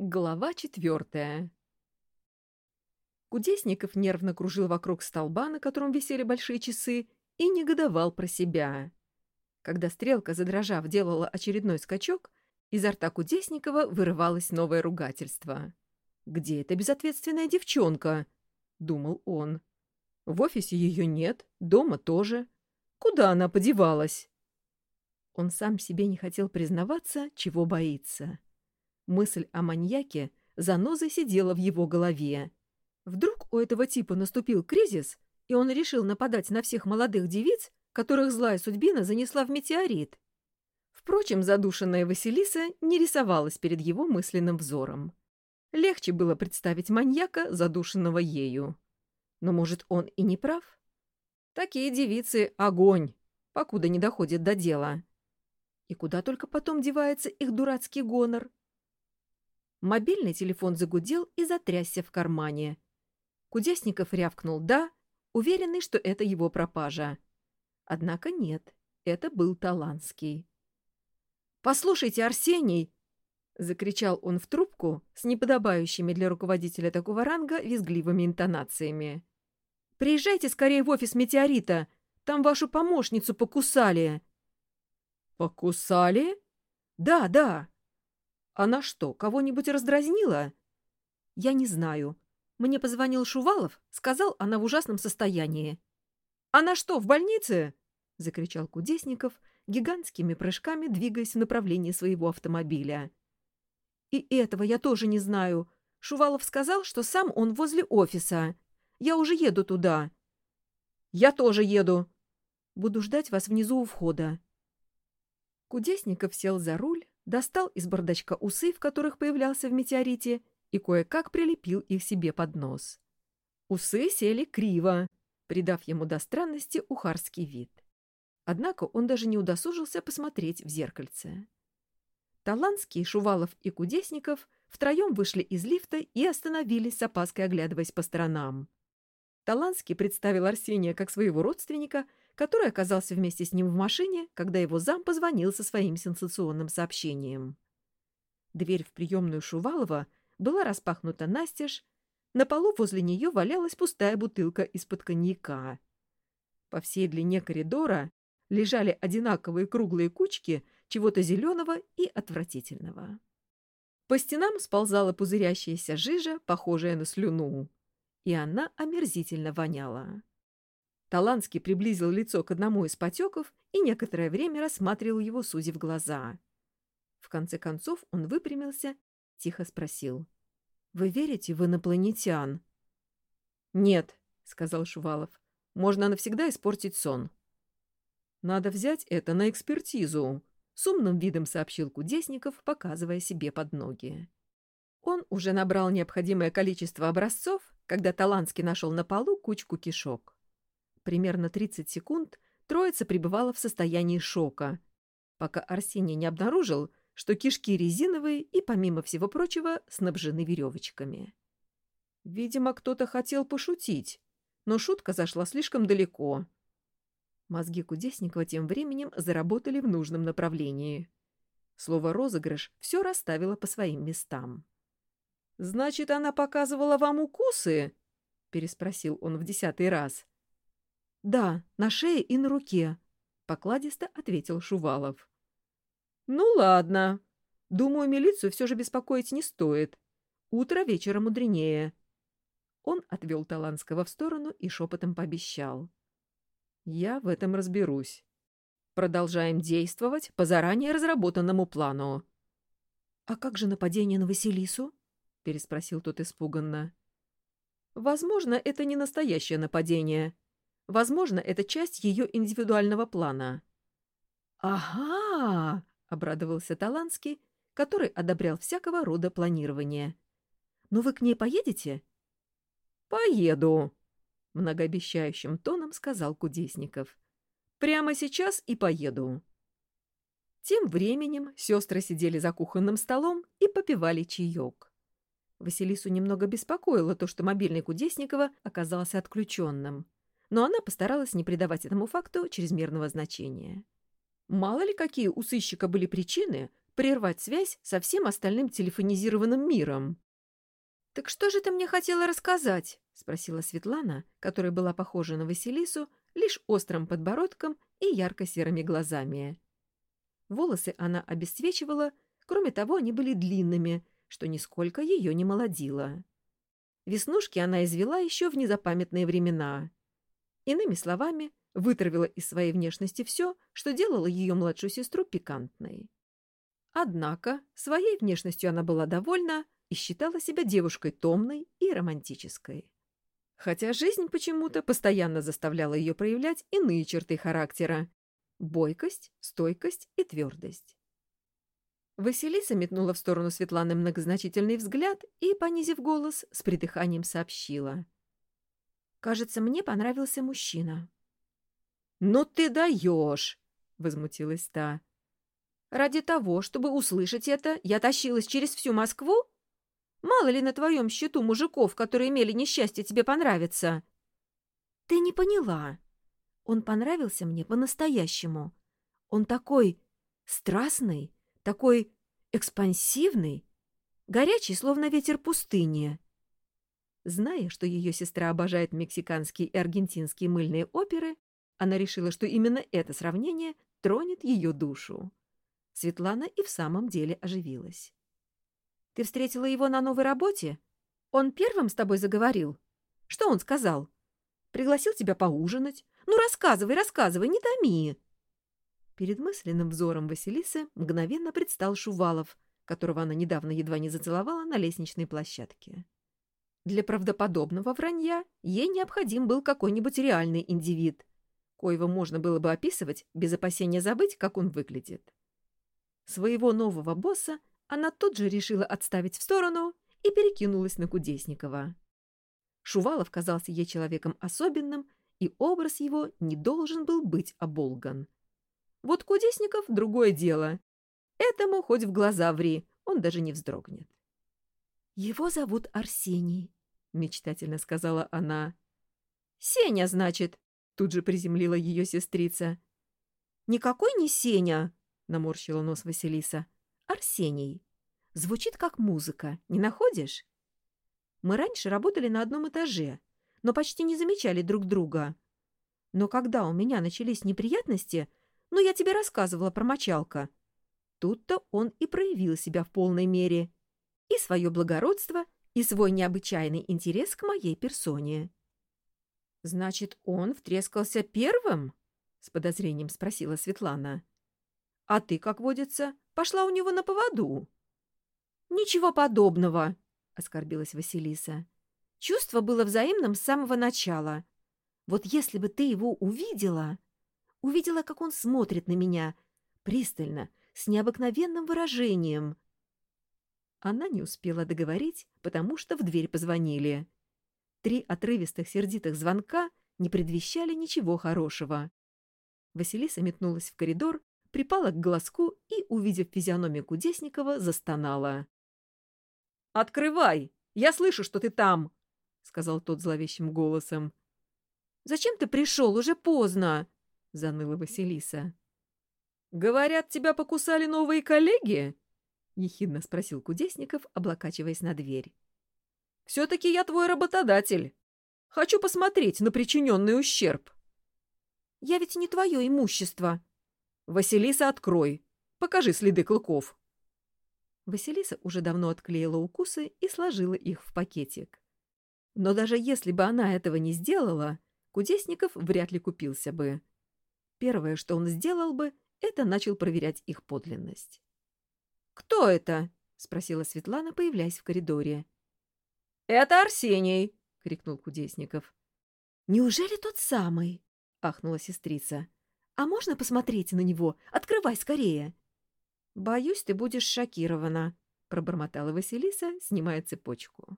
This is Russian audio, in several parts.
Глава четвертая. Кудесников нервно кружил вокруг столба, на котором висели большие часы, и негодовал про себя. Когда стрелка, задрожав, делала очередной скачок, изо рта Кудесникова вырывалось новое ругательство. «Где эта безответственная девчонка?» — думал он. «В офисе ее нет, дома тоже. Куда она подевалась?» Он сам себе не хотел признаваться, чего боится. Мысль о маньяке занозой сидела в его голове. Вдруг у этого типа наступил кризис, и он решил нападать на всех молодых девиц, которых злая судьбина занесла в метеорит. Впрочем, задушенная Василиса не рисовалась перед его мысленным взором. Легче было представить маньяка, задушенного ею. Но, может, он и не прав? Такие девицы — огонь, покуда не доходит до дела. И куда только потом девается их дурацкий гонор? Мобильный телефон загудел и затрясся в кармане. Кудесников рявкнул «да», уверенный, что это его пропажа. Однако нет, это был Таланский. «Послушайте, Арсений!» — закричал он в трубку с неподобающими для руководителя такого ранга визгливыми интонациями. «Приезжайте скорее в офис «Метеорита», там вашу помощницу покусали». «Покусали?» «Да, да. Она что, кого-нибудь раздразнила? Я не знаю. Мне позвонил Шувалов, сказал, она в ужасном состоянии. Она что, в больнице? закричал Кудесников, гигантскими прыжками двигаясь в направлении своего автомобиля. И этого я тоже не знаю. Шувалов сказал, что сам он возле офиса. Я уже еду туда. Я тоже еду. Буду ждать вас внизу у входа. Кудесников сел за руль, достал из бардачка усы, в которых появлялся в метеорите, и кое-как прилепил их себе под нос. Усы сели криво, придав ему до странности ухарский вид. Однако он даже не удосужился посмотреть в зеркальце. Таланский, Шувалов и Кудесников втроем вышли из лифта и остановились с опаской, оглядываясь по сторонам. Таланский представил Арсения как своего родственника — который оказался вместе с ним в машине, когда его зам позвонил со своим сенсационным сообщением. Дверь в приемную Шувалова была распахнута настежь, на полу возле нее валялась пустая бутылка из-под коньяка. По всей длине коридора лежали одинаковые круглые кучки чего-то зеленого и отвратительного. По стенам сползала пузырящаяся жижа, похожая на слюну, и она омерзительно воняла. Таланский приблизил лицо к одному из потеков и некоторое время рассматривал его, сузив глаза. В конце концов он выпрямился, тихо спросил. — Вы верите в инопланетян? — Нет, — сказал Шувалов. — Можно навсегда испортить сон. — Надо взять это на экспертизу, — с умным видом сообщил Кудесников, показывая себе под ноги. Он уже набрал необходимое количество образцов, когда Таланский нашел на полу кучку кишок. Примерно 30 секунд троица пребывала в состоянии шока, пока Арсений не обнаружил, что кишки резиновые и, помимо всего прочего, снабжены веревочками. Видимо, кто-то хотел пошутить, но шутка зашла слишком далеко. Мозги Кудесникова тем временем заработали в нужном направлении. Слово «розыгрыш» все расставило по своим местам. «Значит, она показывала вам укусы?» — переспросил он в десятый раз. «Да, на шее и на руке», — покладисто ответил Шувалов. «Ну ладно. Думаю, милицию все же беспокоить не стоит. Утро вечера мудренее». Он отвел Таланского в сторону и шепотом пообещал. «Я в этом разберусь. Продолжаем действовать по заранее разработанному плану». «А как же нападение на Василису?» — переспросил тот испуганно. «Возможно, это не настоящее нападение», Возможно, это часть ее индивидуального плана. «Ага!» — обрадовался Таланский, который одобрял всякого рода планирование. «Ну вы к ней поедете?» «Поеду», — многообещающим тоном сказал Кудесников. «Прямо сейчас и поеду». Тем временем сестры сидели за кухонным столом и попивали чаек. Василису немного беспокоило то, что мобильный Кудесникова оказался отключенным но она постаралась не придавать этому факту чрезмерного значения. Мало ли какие у сыщика были причины, прервать связь со всем остальным телефонизированным миром. «Так что же ты мне хотела рассказать?» — спросила Светлана, которая была похожа на Василису лишь острым подбородком и ярко-серыми глазами. Волосы она обесцвечивала, кроме того, они были длинными, что нисколько ее не молодило. Веснушки она извела еще в незапамятные времена. Иными словами, вытравила из своей внешности все, что делало ее младшую сестру пикантной. Однако своей внешностью она была довольна и считала себя девушкой томной и романтической. Хотя жизнь почему-то постоянно заставляла ее проявлять иные черты характера — бойкость, стойкость и твердость. Василиса метнула в сторону Светланы многозначительный взгляд и, понизив голос, с придыханием сообщила. «Кажется, мне понравился мужчина». «Ну ты даешь!» — возмутилась та. «Ради того, чтобы услышать это, я тащилась через всю Москву? Мало ли на твоем счету мужиков, которые имели несчастье тебе понравиться?» «Ты не поняла. Он понравился мне по-настоящему. Он такой страстный, такой экспансивный, горячий, словно ветер пустыни. Зная, что ее сестра обожает мексиканские и аргентинские мыльные оперы, она решила, что именно это сравнение тронет ее душу. Светлана и в самом деле оживилась. «Ты встретила его на новой работе? Он первым с тобой заговорил? Что он сказал? Пригласил тебя поужинать? Ну, рассказывай, рассказывай, не томи!» Перед мысленным взором Василисы мгновенно предстал Шувалов, которого она недавно едва не зацеловала на лестничной площадке. Для правдоподобного вранья ей необходим был какой-нибудь реальный индивид, коего можно было бы описывать без опасения забыть, как он выглядит. Своего нового босса она тут же решила отставить в сторону и перекинулась на Кудесникова. Шувалов казался ей человеком особенным, и образ его не должен был быть оболган. Вот Кудесников — другое дело. Этому хоть в глаза ври, он даже не вздрогнет. «Его зовут Арсений», — мечтательно сказала она. «Сеня, значит», — тут же приземлила ее сестрица. «Никакой не Сеня», — наморщила нос Василиса. «Арсений. Звучит как музыка, не находишь? Мы раньше работали на одном этаже, но почти не замечали друг друга. Но когда у меня начались неприятности, ну, я тебе рассказывала про мочалка. Тут-то он и проявил себя в полной мере. И свое благородство, и свой необычайный интерес к моей персоне. — Значит, он втрескался первым? — с подозрением спросила Светлана. — А ты, как водится, пошла у него на поводу? — Ничего подобного, — оскорбилась Василиса. Чувство было взаимным с самого начала. Вот если бы ты его увидела увидела, как он смотрит на меня, пристально, с необыкновенным выражением. Она не успела договорить, потому что в дверь позвонили. Три отрывистых сердитых звонка не предвещали ничего хорошего. Василиса метнулась в коридор, припала к глазку и, увидев физиономию Кудесникова, застонала. «Открывай! Я слышу, что ты там!» — сказал тот зловещим голосом. «Зачем ты пришел? Уже поздно!» — заныла Василиса. «Говорят, тебя покусали новые коллеги?» — ехидно спросил Кудесников, облокачиваясь на дверь. «Все-таки я твой работодатель. Хочу посмотреть на причиненный ущерб». «Я ведь не твое имущество». «Василиса, открой. Покажи следы клыков». Василиса уже давно отклеила укусы и сложила их в пакетик. Но даже если бы она этого не сделала, Кудесников вряд ли купился бы. Первое, что он сделал бы, это начал проверять их подлинность. «Кто это?» — спросила Светлана, появляясь в коридоре. «Это Арсений!» — крикнул Кудесников. «Неужели тот самый?» — ахнула сестрица. «А можно посмотреть на него? Открывай скорее!» «Боюсь, ты будешь шокирована», — пробормотала Василиса, снимая цепочку.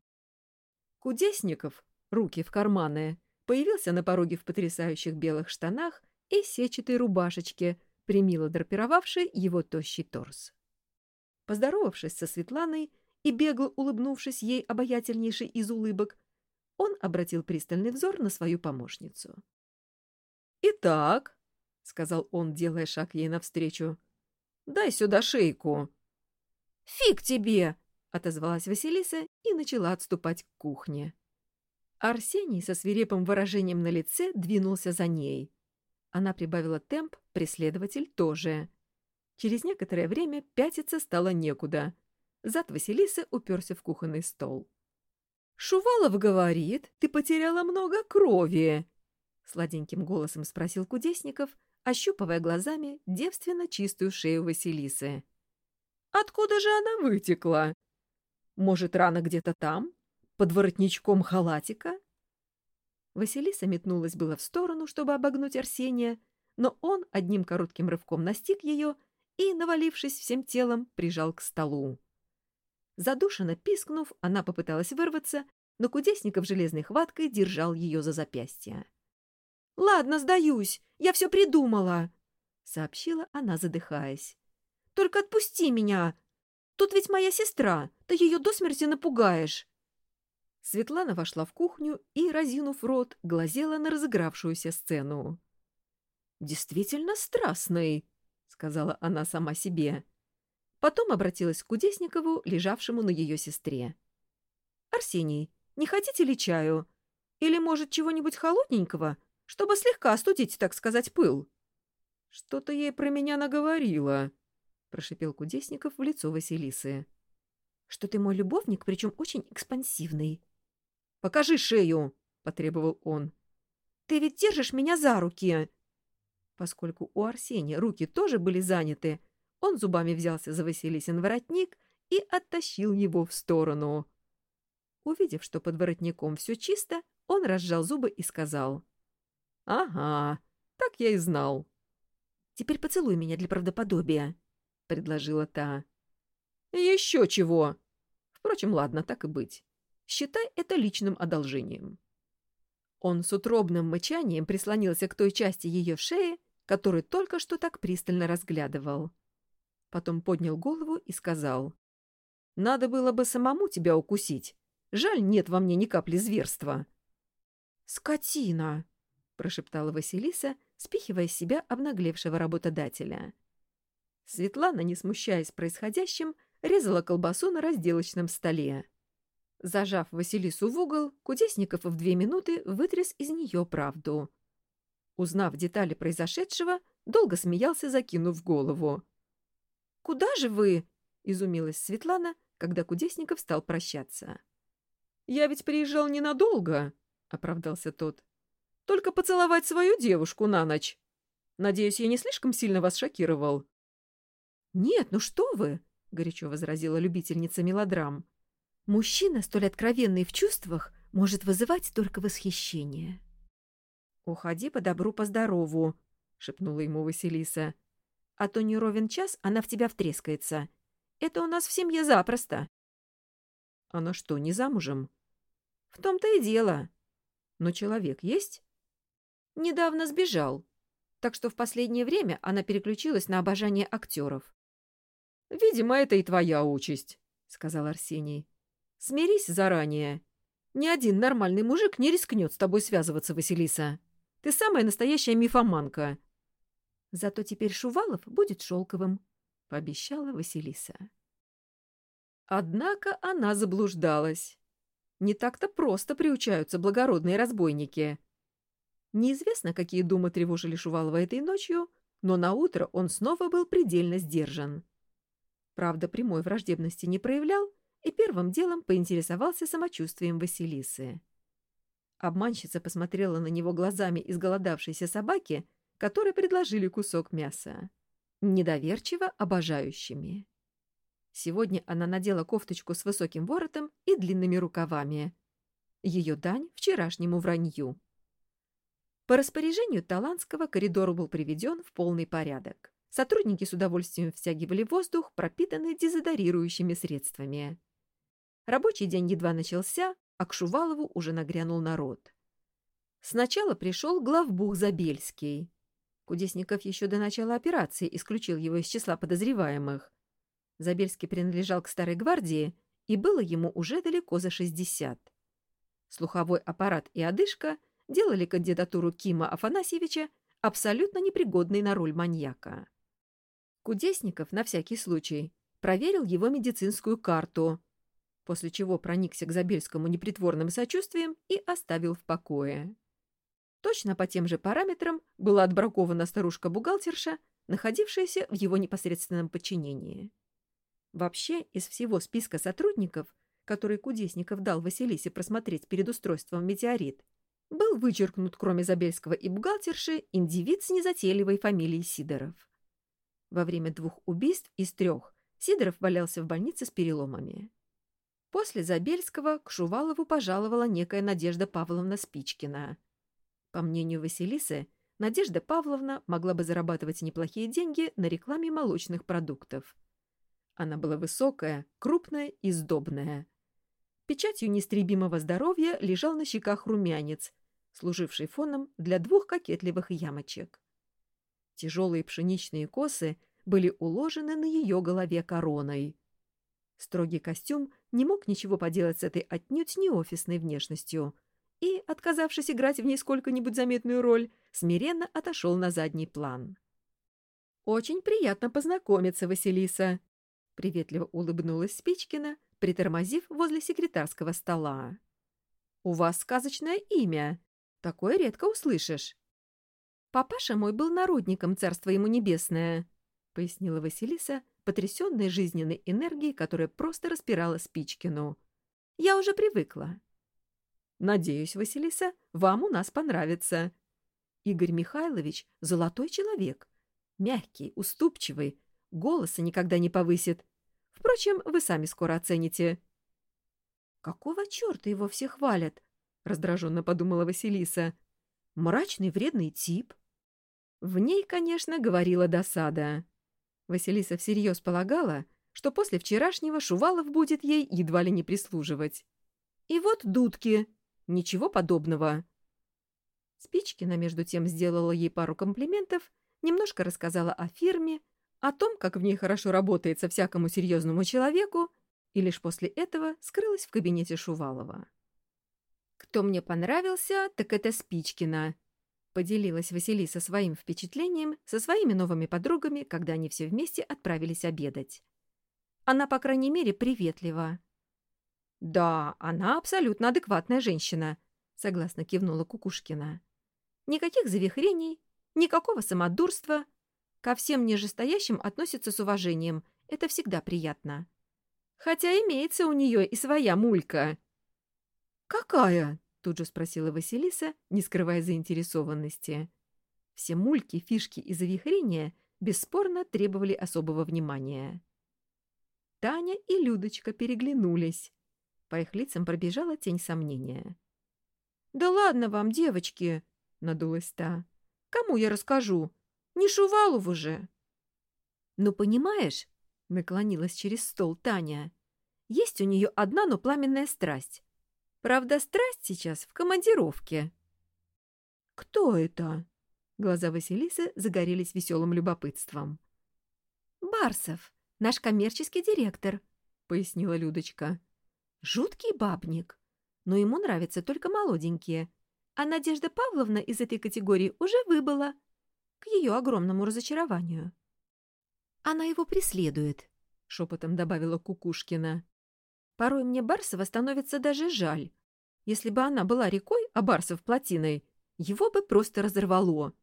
Кудесников, руки в карманы, появился на пороге в потрясающих белых штанах и сетчатой рубашечке, примило драпировавшей его тощий торс. Поздоровавшись со Светланой и бегло улыбнувшись ей обаятельнейшей из улыбок, он обратил пристальный взор на свою помощницу. «Итак», — сказал он, делая шаг ей навстречу, — «дай сюда шейку. «Фиг тебе!» — отозвалась Василиса и начала отступать к кухне. Арсений со свирепым выражением на лице двинулся за ней. Она прибавила темп, преследователь тоже. Через некоторое время пятиться стало некуда. Зад Василисы уперся в кухонный стол. «Шувалов говорит, ты потеряла много крови!» Сладеньким голосом спросил Кудесников, ощупывая глазами девственно чистую шею Василисы. «Откуда же она вытекла? Может, рана где-то там, под воротничком халатика?» Василиса метнулась было в сторону, чтобы обогнуть Арсения, но он одним коротким рывком настиг ее и, навалившись всем телом, прижал к столу. Задушенно пискнув, она попыталась вырваться, но Кудесников железной хваткой держал ее за запястье. «Ладно, сдаюсь, я все придумала», — сообщила она, задыхаясь. «Только отпусти меня. Тут ведь моя сестра, ты ее до смерти напугаешь». Светлана вошла в кухню и, разинув рот, глазела на разыгравшуюся сцену. «Действительно страстный», — сказала она сама себе. Потом обратилась к Кудесникову, лежавшему на ее сестре. «Арсений, не хотите ли чаю? Или, может, чего-нибудь холодненького, чтобы слегка остудить, так сказать, пыл?» «Что-то ей про меня наговорила», — прошипел Кудесников в лицо Василисы. «Что ты мой любовник, причем очень экспансивный». «Покажи шею!» — потребовал он. «Ты ведь держишь меня за руки!» Поскольку у Арсения руки тоже были заняты, он зубами взялся за Василисин воротник и оттащил его в сторону. Увидев, что под воротником все чисто, он разжал зубы и сказал. «Ага, так я и знал». «Теперь поцелуй меня для правдоподобия», — предложила та. «Еще чего!» Впрочем, ладно, так и быть. Считай это личным одолжением. Он с утробным мычанием прислонился к той части ее шеи, которую только что так пристально разглядывал. Потом поднял голову и сказал. «Надо было бы самому тебя укусить. Жаль, нет во мне ни капли зверства». «Скотина!» — прошептала Василиса, спихивая с себя обнаглевшего работодателя. Светлана, не смущаясь происходящим, резала колбасу на разделочном столе. Зажав Василису в угол, Кудесников в две минуты вытряс из нее правду. Узнав детали произошедшего, долго смеялся, закинув голову. «Куда же вы?» — изумилась Светлана, когда Кудесников стал прощаться. «Я ведь приезжал ненадолго», — оправдался тот. «Только поцеловать свою девушку на ночь. Надеюсь, я не слишком сильно вас шокировал?» «Нет, ну что вы!» — горячо возразила любительница мелодрам. «Мужчина, столь откровенный в чувствах, может вызывать только восхищение». «Уходи по добру, по здорову», — шепнула ему Василиса а то не ровен час она в тебя втрескается. Это у нас в семье запросто. Она что, не замужем? В том-то и дело. Но человек есть? Недавно сбежал. Так что в последнее время она переключилась на обожание актеров. «Видимо, это и твоя участь», — сказал Арсений. «Смирись заранее. Ни один нормальный мужик не рискнет с тобой связываться, Василиса. Ты самая настоящая мифоманка. Зато теперь Шувалов будет шелковым, — пообещала Василиса. Однако она заблуждалась. Не так-то просто приучаются благородные разбойники. Неизвестно, какие думы тревожили Шувалова этой ночью, но наутро он снова был предельно сдержан. Правда, прямой враждебности не проявлял и первым делом поинтересовался самочувствием Василисы. Обманщица посмотрела на него глазами изголодавшейся собаки — которые предложили кусок мяса. Недоверчиво обожающими. Сегодня она надела кофточку с высоким воротом и длинными рукавами. Ее дань вчерашнему вранью. По распоряжению Таланского коридор был приведен в полный порядок. Сотрудники с удовольствием втягивали воздух, пропитанный дезодорирующими средствами. Рабочий день едва начался, а к Шувалову уже нагрянул народ. Сначала пришел главбух Забельский. Кудесников еще до начала операции исключил его из числа подозреваемых. Забельский принадлежал к Старой гвардии, и было ему уже далеко за 60. Слуховой аппарат и одышка делали кандидатуру Кима Афанасьевича абсолютно непригодной на роль маньяка. Кудесников, на всякий случай, проверил его медицинскую карту, после чего проникся к Забельскому непритворным сочувствием и оставил в покое. Точно по тем же параметрам была отбракована старушка-бухгалтерша, находившаяся в его непосредственном подчинении. Вообще, из всего списка сотрудников, который Кудесников дал Василисе просмотреть перед устройством «Метеорит», был вычеркнут, кроме Забельского и бухгалтерши, индивид с незатейливой фамилией Сидоров. Во время двух убийств из трех Сидоров валялся в больнице с переломами. После Забельского к Шувалову пожаловала некая Надежда Павловна Спичкина. По мнению Василисы, Надежда Павловна могла бы зарабатывать неплохие деньги на рекламе молочных продуктов. Она была высокая, крупная и сдобная. Печатью неистребимого здоровья лежал на щеках румянец, служивший фоном для двух кокетливых ямочек. Тяжелые пшеничные косы были уложены на ее голове короной. Строгий костюм не мог ничего поделать с этой отнюдь не офисной внешностью и, отказавшись играть в ней сколько-нибудь заметную роль, смиренно отошел на задний план. «Очень приятно познакомиться, Василиса», — приветливо улыбнулась Спичкина, притормозив возле секретарского стола. «У вас сказочное имя. Такое редко услышишь». «Папаша мой был народником, царство ему небесное», — пояснила Василиса, потрясенная жизненной энергией, которая просто распирала Спичкину. «Я уже привыкла». «Надеюсь, Василиса, вам у нас понравится». Игорь Михайлович — золотой человек. Мягкий, уступчивый, голоса никогда не повысит. Впрочем, вы сами скоро оцените. «Какого черта его все хвалят?» — раздраженно подумала Василиса. «Мрачный, вредный тип». В ней, конечно, говорила досада. Василиса всерьез полагала, что после вчерашнего Шувалов будет ей едва ли не прислуживать. И вот дудки. Ничего подобного. Спичкина, между тем, сделала ей пару комплиментов, немножко рассказала о фирме, о том, как в ней хорошо работается всякому серьезному человеку, и лишь после этого скрылась в кабинете Шувалова. «Кто мне понравился, так это Спичкина», — поделилась Василиса своим впечатлением со своими новыми подругами, когда они все вместе отправились обедать. Она, по крайней мере, приветлива. «Да, она абсолютно адекватная женщина», — согласно кивнула Кукушкина. «Никаких завихрений, никакого самодурства. Ко всем нижестоящим относится с уважением. Это всегда приятно. Хотя имеется у нее и своя мулька». «Какая?» — тут же спросила Василиса, не скрывая заинтересованности. Все мульки, фишки и завихрения бесспорно требовали особого внимания. Таня и Людочка переглянулись. По их лицам пробежала тень сомнения. «Да ладно вам, девочки!» — надулась та. «Кому я расскажу? Не Шувалову же!» «Ну, понимаешь?» — наклонилась через стол Таня. «Есть у нее одна, но пламенная страсть. Правда, страсть сейчас в командировке. «Кто это?» Глаза Василисы загорелись веселым любопытством. «Барсов, наш коммерческий директор», — пояснила Людочка. «Жуткий бабник, но ему нравятся только молоденькие, а Надежда Павловна из этой категории уже выбыла, к ее огромному разочарованию». «Она его преследует», — шепотом добавила Кукушкина. Порой мне Барсова становится даже жаль. Если бы она была рекой, а Барсов плотиной, его бы просто разорвало.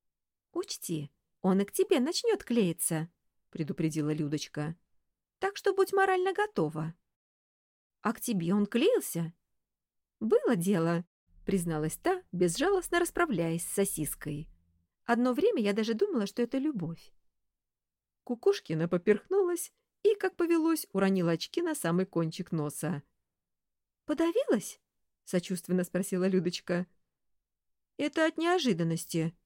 — Учти, он и к тебе начнет клеиться, — предупредила Людочка. — Так что будь морально готова. — А к тебе он клеился? — Было дело, — призналась та, безжалостно расправляясь с сосиской. Одно время я даже думала, что это любовь. Кукушкина поперхнулась и, как повелось, уронила очки на самый кончик носа. «Подавилась?» — сочувственно спросила Людочка. «Это от неожиданности.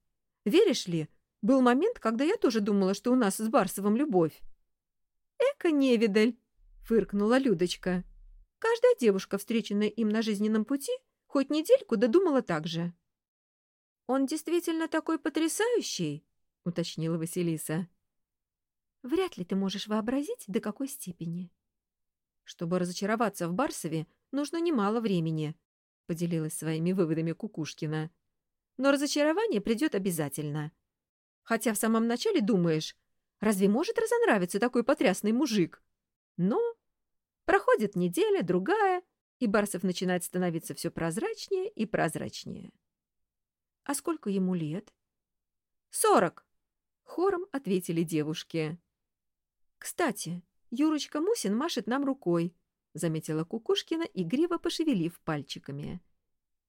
Веришь ли, был момент, когда я тоже думала, что у нас с Барсовым любовь». «Эка невидаль!» — фыркнула Людочка. «Каждая девушка, встреченная им на жизненном пути, хоть недельку додумала так же». «Он действительно такой потрясающий?» — уточнила Василиса. Вряд ли ты можешь вообразить, до какой степени. Чтобы разочароваться в Барсове, нужно немало времени, — поделилась своими выводами Кукушкина. Но разочарование придет обязательно. Хотя в самом начале думаешь, Разве может разонравиться такой потрясный мужик? Но проходит неделя, другая, и Барсов начинает становиться все прозрачнее и прозрачнее. — А сколько ему лет? — Сорок! — хором ответили девушки. — Кстати, Юрочка Мусин машет нам рукой, — заметила Кукушкина, игриво пошевелив пальчиками.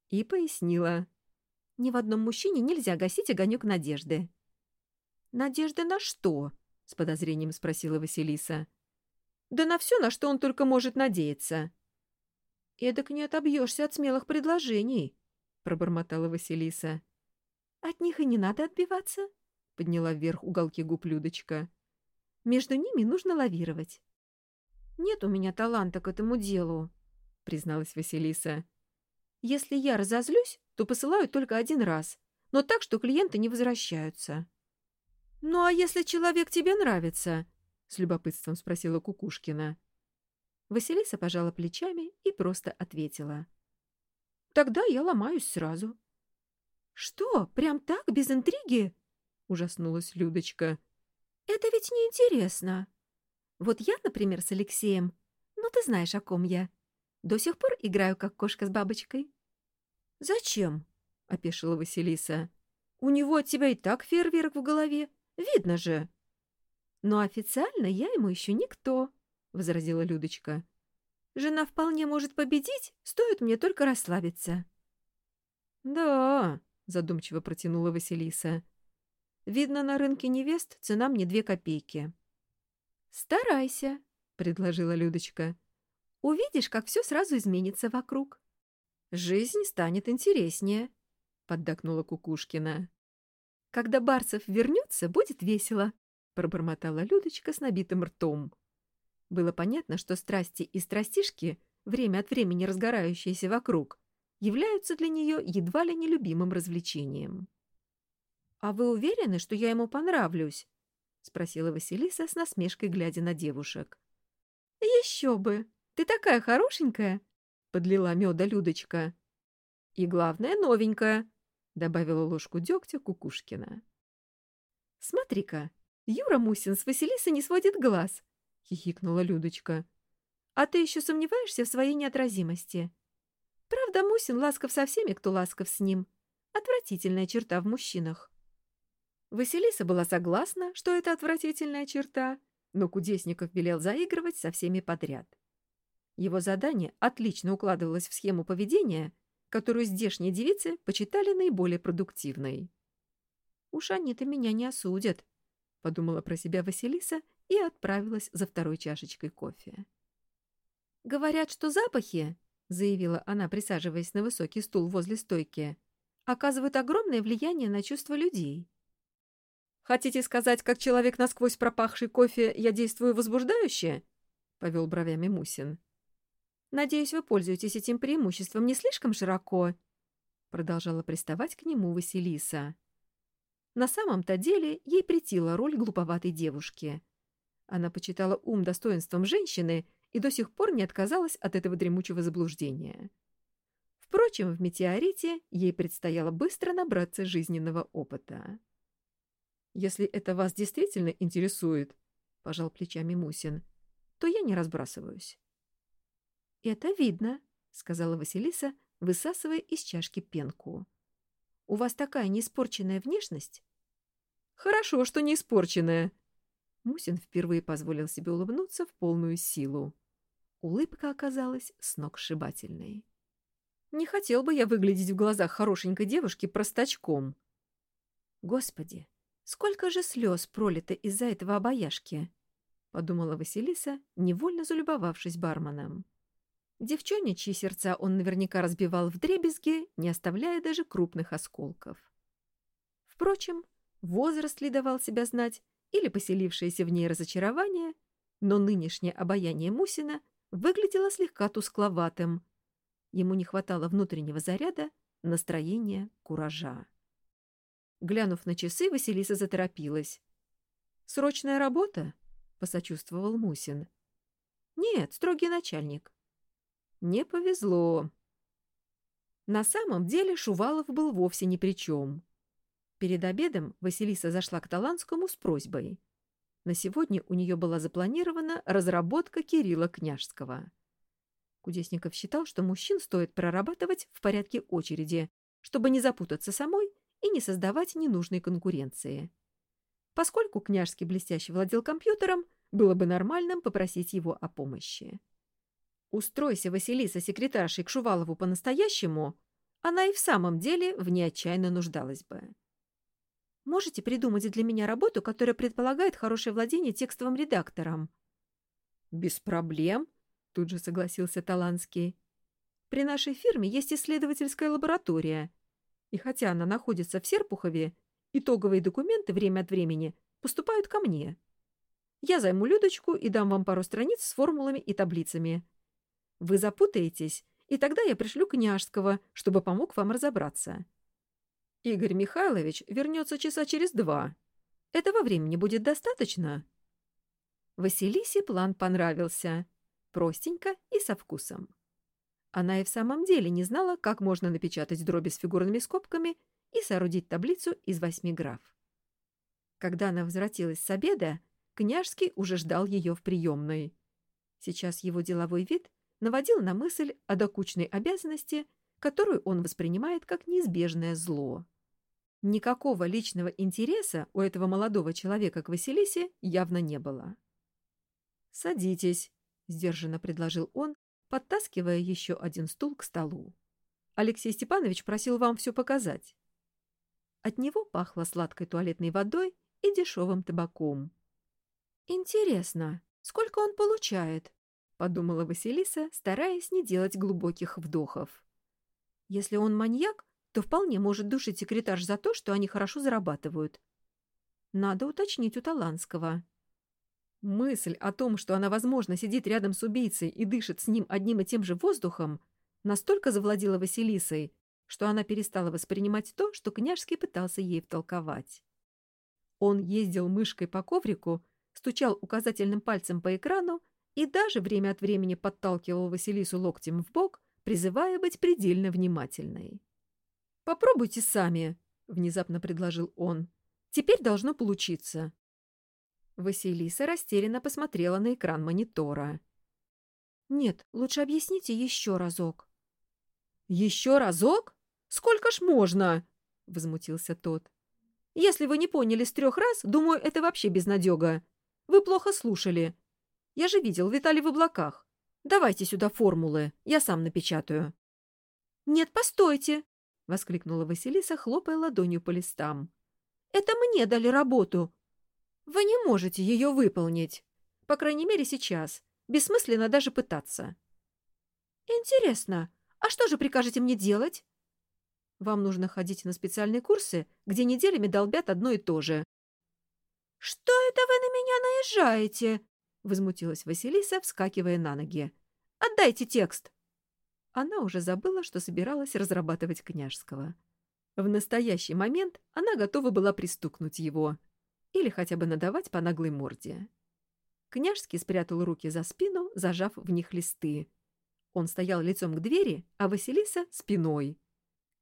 И пояснила. — Ни в одном мужчине нельзя гасить огонек надежды. — Надежды на что? — с подозрением спросила Василиса. — Да на все, на что он только может надеяться. — «Эдак не отобьешься от смелых предложений», — пробормотала Василиса. «От них и не надо отбиваться», — подняла вверх уголки губ Людочка. «Между ними нужно лавировать». «Нет у меня таланта к этому делу», — призналась Василиса. «Если я разозлюсь, то посылаю только один раз, но так, что клиенты не возвращаются». «Ну а если человек тебе нравится?» — с любопытством спросила Кукушкина. Василиса пожала плечами и просто ответила. «Тогда я ломаюсь сразу». «Что, прям так, без интриги?» — ужаснулась Людочка. «Это ведь неинтересно. Вот я, например, с Алексеем, ну ты знаешь, о ком я, до сих пор играю, как кошка с бабочкой». «Зачем?» — опешила Василиса. «У него от тебя и так фейерверк в голове. Видно же». «Но официально я ему еще никто», — возразила Людочка. «Жена вполне может победить, стоит мне только расслабиться». «Да», — задумчиво протянула Василиса. «Видно, на рынке невест цена мне две копейки». «Старайся», — предложила Людочка. «Увидишь, как все сразу изменится вокруг». «Жизнь станет интереснее», — поддакнула Кукушкина. «Когда Барсов вернется, будет весело», — пробормотала Людочка с набитым ртом. Было понятно, что страсти и страстишки, время от времени разгорающиеся вокруг, являются для нее едва ли нелюбимым развлечением. «А вы уверены, что я ему понравлюсь?» — спросила Василиса с насмешкой, глядя на девушек. «Еще бы! Ты такая хорошенькая!» — подлила меда Людочка. «И главное, новенькая!» — добавила ложку дегтя Кукушкина. «Смотри-ка, Юра Мусин с Василисой не сводит глаз. — хихикнула Людочка. «А ты еще сомневаешься в своей неотразимости? Правда, Мусин ласков со всеми, кто ласков с ним. Отвратительная черта в мужчинах». Василиса была согласна, что это отвратительная черта, но Кудесников велел заигрывать со всеми подряд. Его задание отлично укладывалось в схему поведения, которую здешние девицы почитали наиболее продуктивной. «Уж они-то меня не осудят», — подумала про себя Василиса и отправилась за второй чашечкой кофе. «Говорят, что запахи, — заявила она, присаживаясь на высокий стул возле стойки, — оказывают огромное влияние на чувства людей». «Хотите сказать, как человек насквозь пропахший кофе, я действую возбуждающе?» — повел бровями Мусин. «Надеюсь, вы пользуетесь этим преимуществом не слишком широко?» — продолжала приставать к нему Василиса. На самом-то деле ей претила роль глуповатой девушки — она почитала ум достоинством женщины и до сих пор не отказалась от этого дремучего заблуждения. Впрочем, в «Метеорите» ей предстояло быстро набраться жизненного опыта. «Если это вас действительно интересует», — пожал плечами Мусин, — «то я не разбрасываюсь». «Это видно», — сказала Василиса, высасывая из чашки пенку. «У вас такая неиспорченная внешность?» «Хорошо, что не испорченная», Мусин впервые позволил себе улыбнуться в полную силу. Улыбка оказалась сногсшибательной. «Не хотел бы я выглядеть в глазах хорошенькой девушки простачком». «Господи, сколько же слез пролито из-за этого обаяшки!» — подумала Василиса, невольно залюбовавшись барменом. Девчоничьи сердца он наверняка разбивал в дребезги, не оставляя даже крупных осколков. Впрочем, возраст ли давал себя знать, или поселившееся в ней разочарование, но нынешнее обаяние Мусина выглядело слегка тускловатым. Ему не хватало внутреннего заряда, настроения, куража. Глянув на часы, Василиса заторопилась. «Срочная работа?» — посочувствовал Мусин. «Нет, строгий начальник». «Не повезло». На самом деле Шувалов был вовсе ни при чем. Перед обедом Василиса зашла к Таланскому с просьбой. На сегодня у нее была запланирована разработка Кирилла Княжского. Кудесников считал, что мужчин стоит прорабатывать в порядке очереди, чтобы не запутаться самой и не создавать ненужной конкуренции. Поскольку Княжский блестяще владел компьютером, было бы нормальным попросить его о помощи. Устройся Василиса секретаршей к Шувалову по-настоящему, она и в самом деле в ней отчаянно нуждалась бы. Можете придумать для меня работу, которая предполагает хорошее владение текстовым редактором? — Без проблем, — тут же согласился Таланский. — При нашей фирме есть исследовательская лаборатория. И хотя она находится в Серпухове, итоговые документы время от времени поступают ко мне. Я займу Людочку и дам вам пару страниц с формулами и таблицами. Вы запутаетесь, и тогда я пришлю княжского, чтобы помог вам разобраться. — Игорь Михайлович вернется часа через два. Этого времени будет достаточно?» Василисе план понравился. Простенько и со вкусом. Она и в самом деле не знала, как можно напечатать дроби с фигурными скобками и соорудить таблицу из восьми граф. Когда она возвратилась с обеда, Княжский уже ждал ее в приемной. Сейчас его деловой вид наводил на мысль о докучной обязанности, которую он воспринимает как неизбежное зло. Никакого личного интереса у этого молодого человека к Василисе явно не было. «Садитесь», — сдержанно предложил он, подтаскивая еще один стул к столу. «Алексей Степанович просил вам все показать». От него пахло сладкой туалетной водой и дешевым табаком. «Интересно, сколько он получает?» — подумала Василиса, стараясь не делать глубоких вдохов. «Если он маньяк, то вполне может душить секретарь за то, что они хорошо зарабатывают. Надо уточнить у Таланского. Мысль о том, что она, возможно, сидит рядом с убийцей и дышит с ним одним и тем же воздухом, настолько завладела Василисой, что она перестала воспринимать то, что княжский пытался ей втолковать. Он ездил мышкой по коврику, стучал указательным пальцем по экрану и даже время от времени подталкивал Василису локтем в бок, призывая быть предельно внимательной. «Попробуйте сами», — внезапно предложил он. «Теперь должно получиться». Василиса растерянно посмотрела на экран монитора. «Нет, лучше объясните еще разок». «Еще разок? Сколько ж можно?» — возмутился тот. «Если вы не поняли с трех раз, думаю, это вообще безнадега. Вы плохо слушали. Я же видел, витали в облаках. Давайте сюда формулы, я сам напечатаю». «Нет, постойте!» — воскликнула Василиса, хлопая ладонью по листам. «Это мне дали работу. Вы не можете ее выполнить. По крайней мере, сейчас. Бессмысленно даже пытаться». «Интересно, а что же прикажете мне делать?» «Вам нужно ходить на специальные курсы, где неделями долбят одно и то же». «Что это вы на меня наезжаете?» — возмутилась Василиса, вскакивая на ноги. «Отдайте текст!» она уже забыла, что собиралась разрабатывать княжского. В настоящий момент она готова была пристукнуть его или хотя бы надавать по наглой морде. Княжский спрятал руки за спину, зажав в них листы. Он стоял лицом к двери, а Василиса — спиной.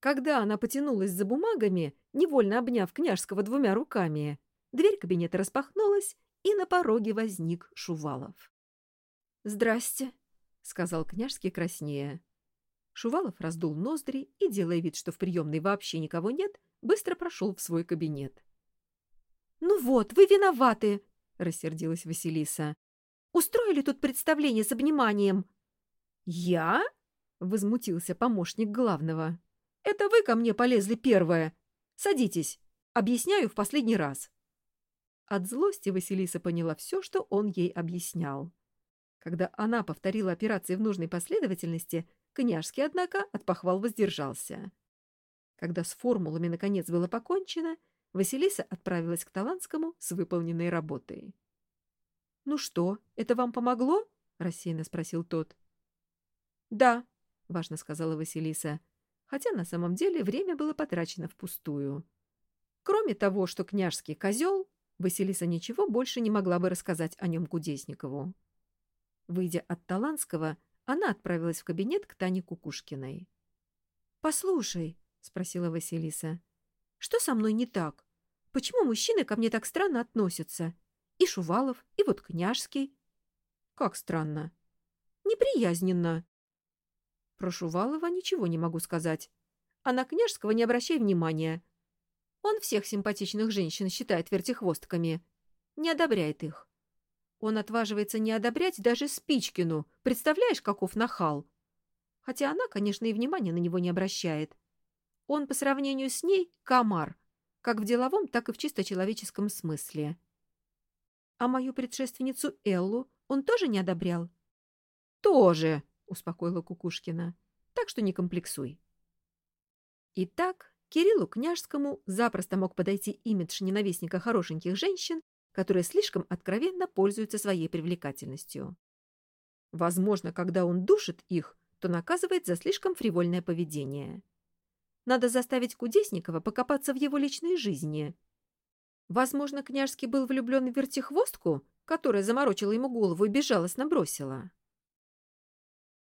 Когда она потянулась за бумагами, невольно обняв княжского двумя руками, дверь кабинета распахнулась, и на пороге возник Шувалов. «Здрасте», — сказал княжский краснее. Шувалов раздул ноздри и, делая вид, что в приемной вообще никого нет, быстро прошел в свой кабинет. «Ну вот, вы виноваты!» — рассердилась Василиса. «Устроили тут представление с обниманием». «Я?» — возмутился помощник главного. «Это вы ко мне полезли первое. Садитесь. Объясняю в последний раз». От злости Василиса поняла все, что он ей объяснял. Когда она повторила операции в нужной последовательности — Княжский, однако, от похвал воздержался. Когда с формулами наконец было покончено, Василиса отправилась к Таланскому с выполненной работой. «Ну что, это вам помогло?» — рассеянно спросил тот. «Да», — важно сказала Василиса, хотя на самом деле время было потрачено впустую. Кроме того, что княжский козел, Василиса ничего больше не могла бы рассказать о нем Кудесникову. Выйдя от Таланского, она отправилась в кабинет к Тане Кукушкиной. «Послушай», — спросила Василиса, — «что со мной не так? Почему мужчины ко мне так странно относятся? И Шувалов, и вот Княжский. Как странно. Неприязненно. Про Шувалова ничего не могу сказать. А на Княжского не обращай внимания. Он всех симпатичных женщин считает вертихвостками. Не одобряет их. Он отваживается не одобрять даже Спичкину. Представляешь, каков нахал? Хотя она, конечно, и внимания на него не обращает. Он по сравнению с ней — комар, как в деловом, так и в чисто человеческом смысле. А мою предшественницу Эллу он тоже не одобрял? — Тоже, — успокоила Кукушкина. — Так что не комплексуй. Итак, Кириллу Княжскому запросто мог подойти имидж ненавистника хорошеньких женщин, которые слишком откровенно пользуются своей привлекательностью. Возможно, когда он душит их, то наказывает за слишком фривольное поведение. Надо заставить Кудесникова покопаться в его личной жизни. Возможно, Княжский был влюблен в вертихвостку, которая заморочила ему голову и безжалостно бросила.